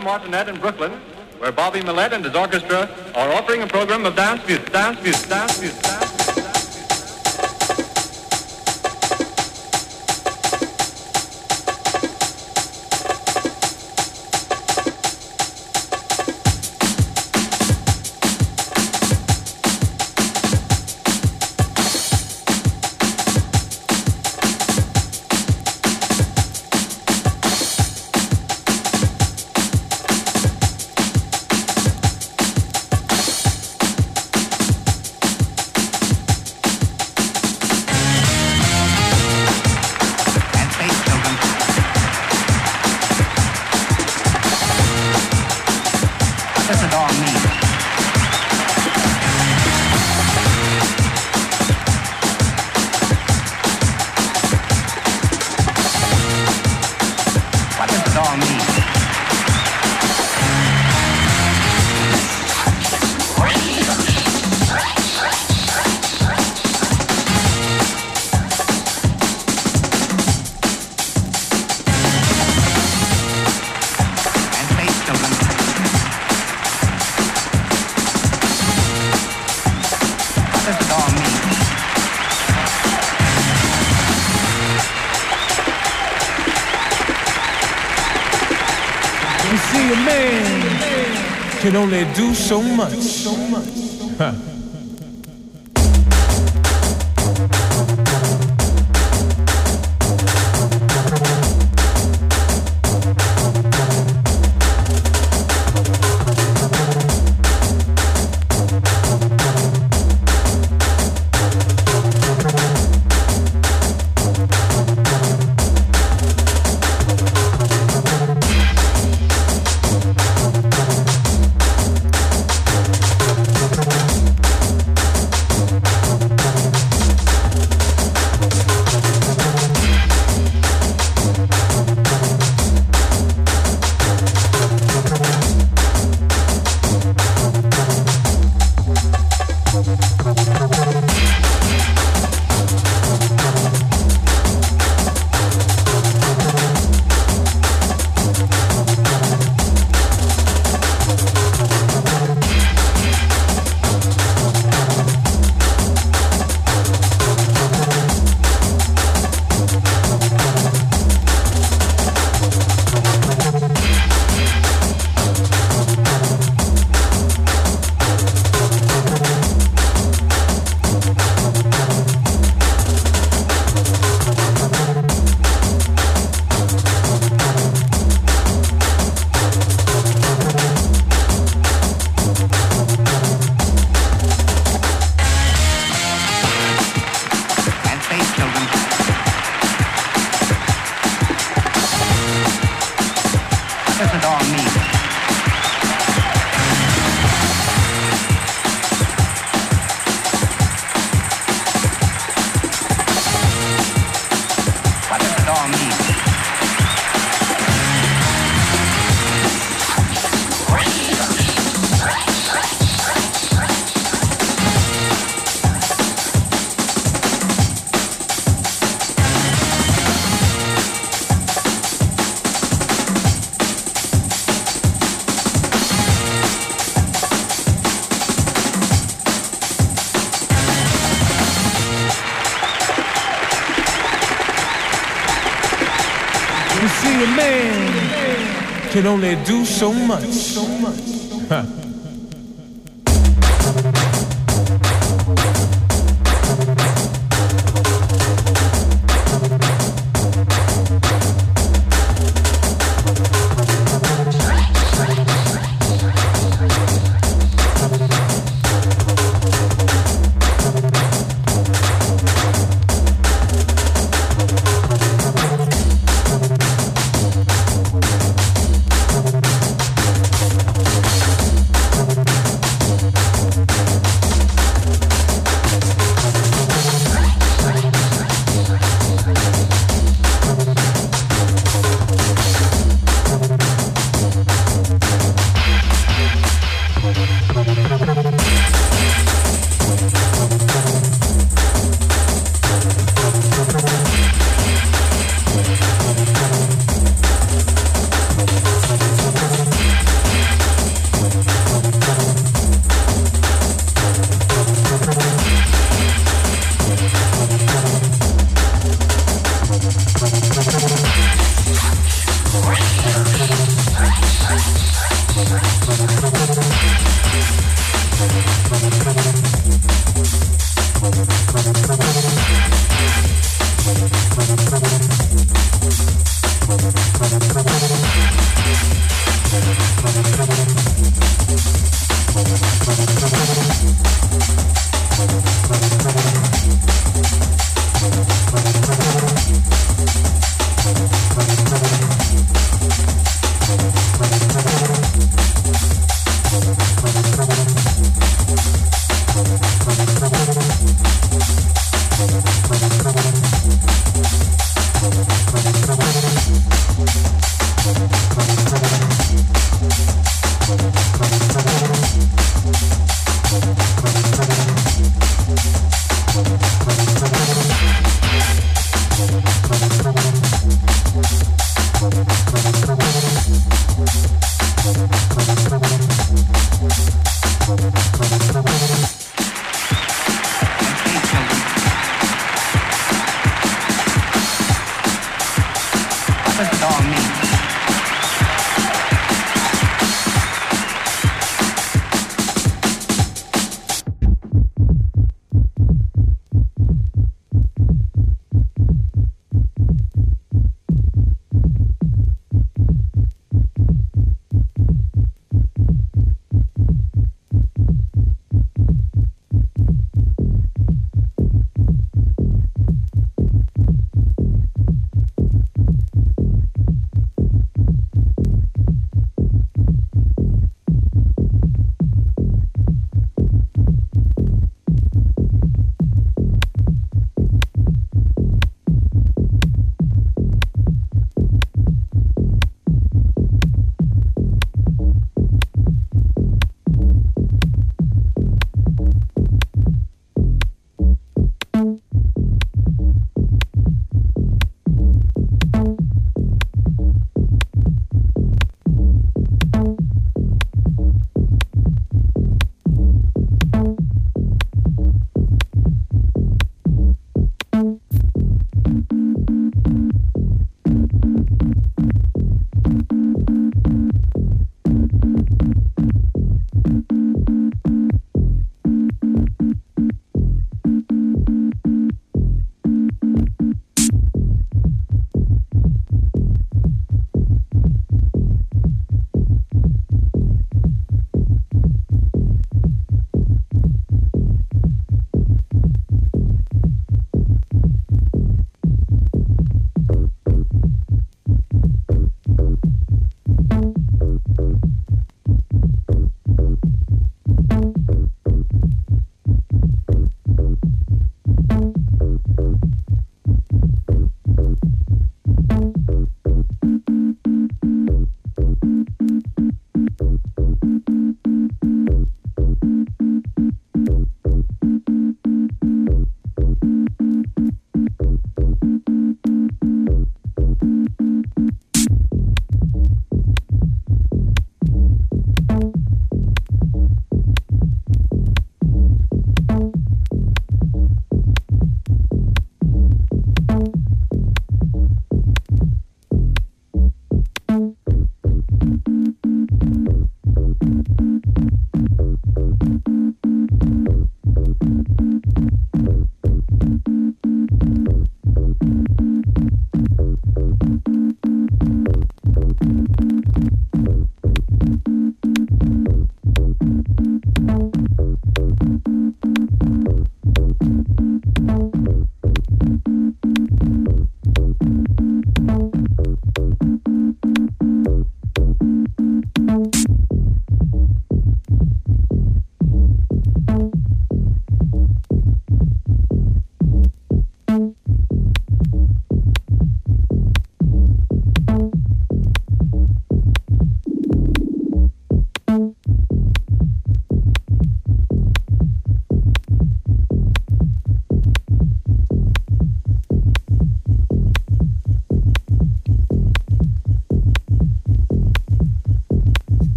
Martinet in Brooklyn, where Bobby Millett and his orchestra are offering a program of dance music, dance music, dance music, can only do so much. Huh. Can only do so much.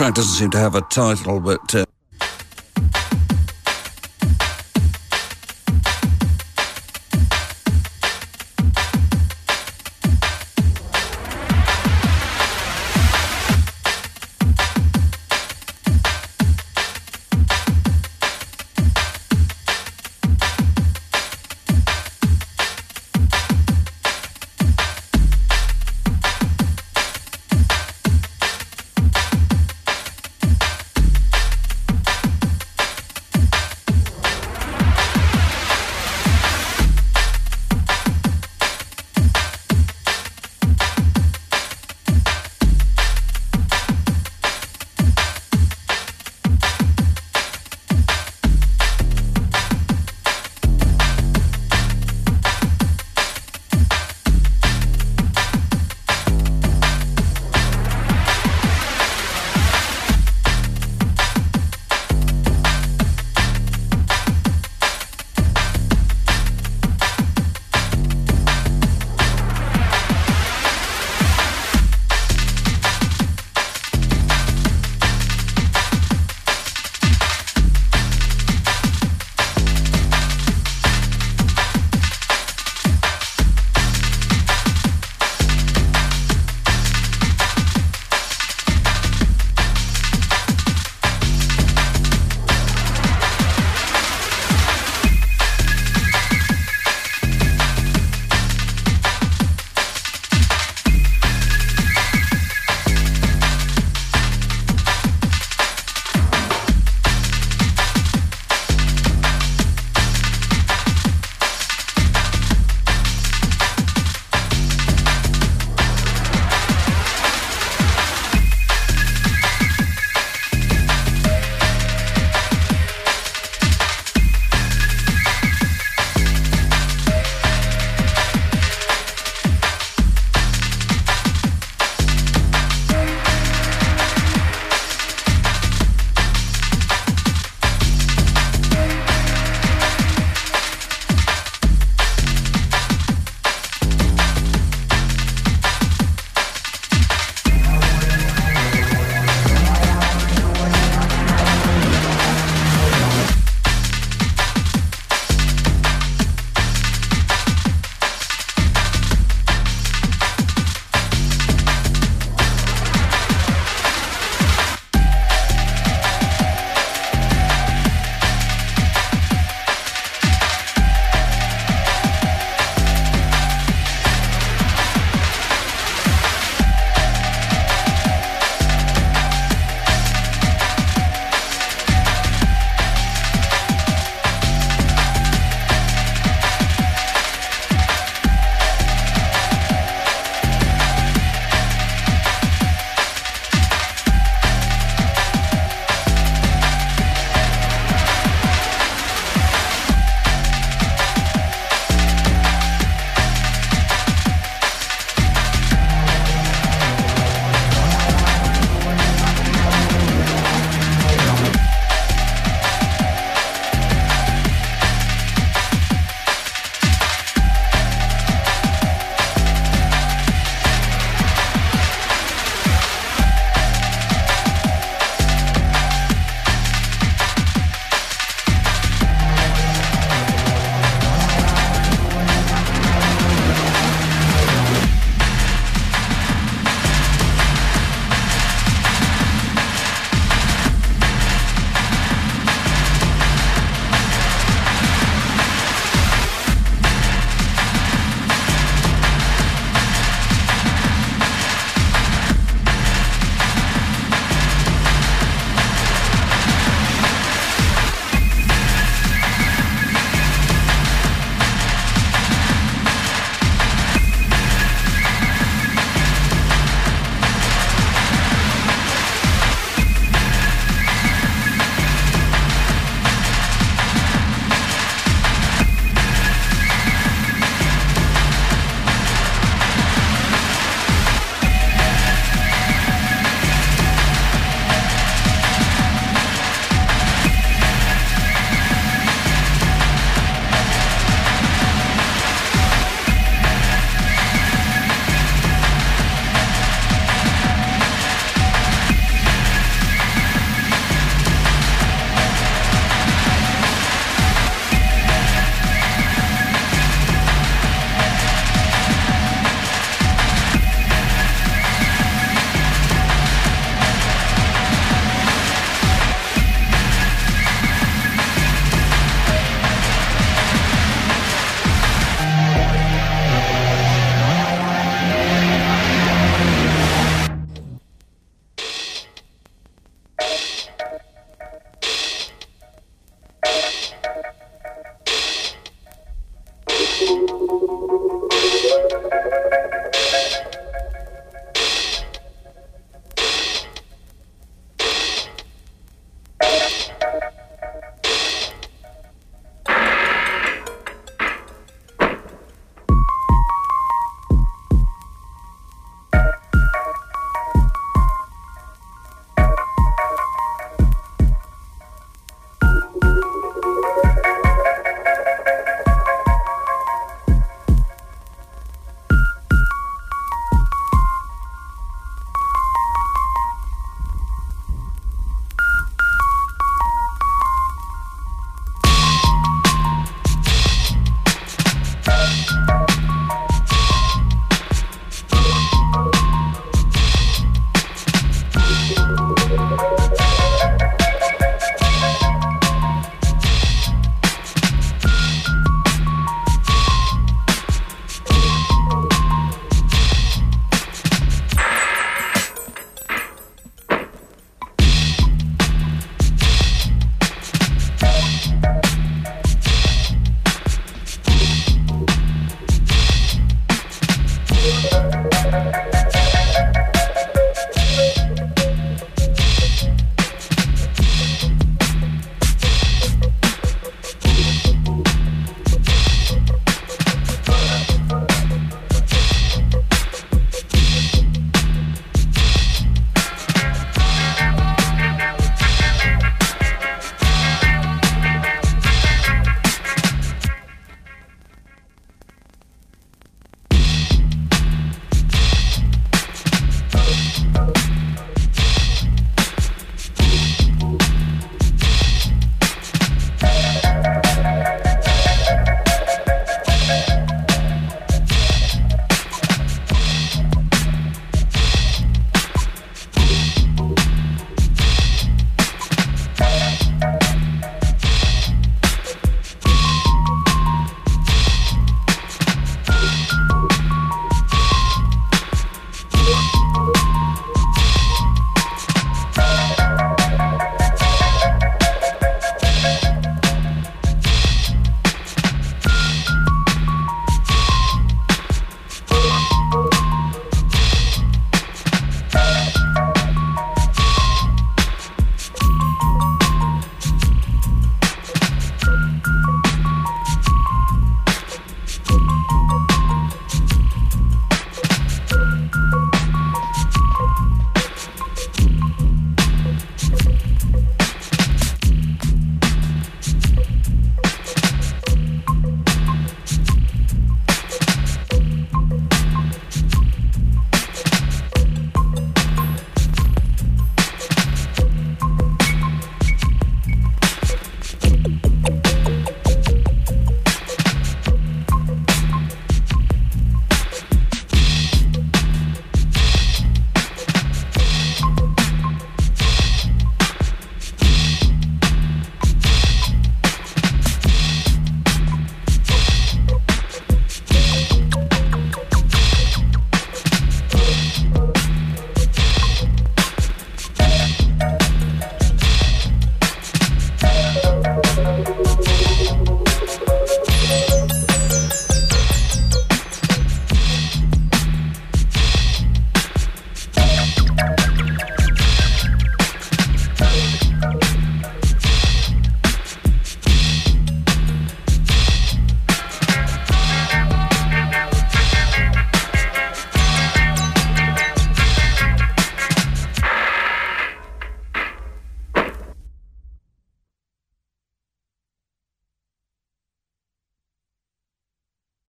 Track doesn't seem to have a title, but. Uh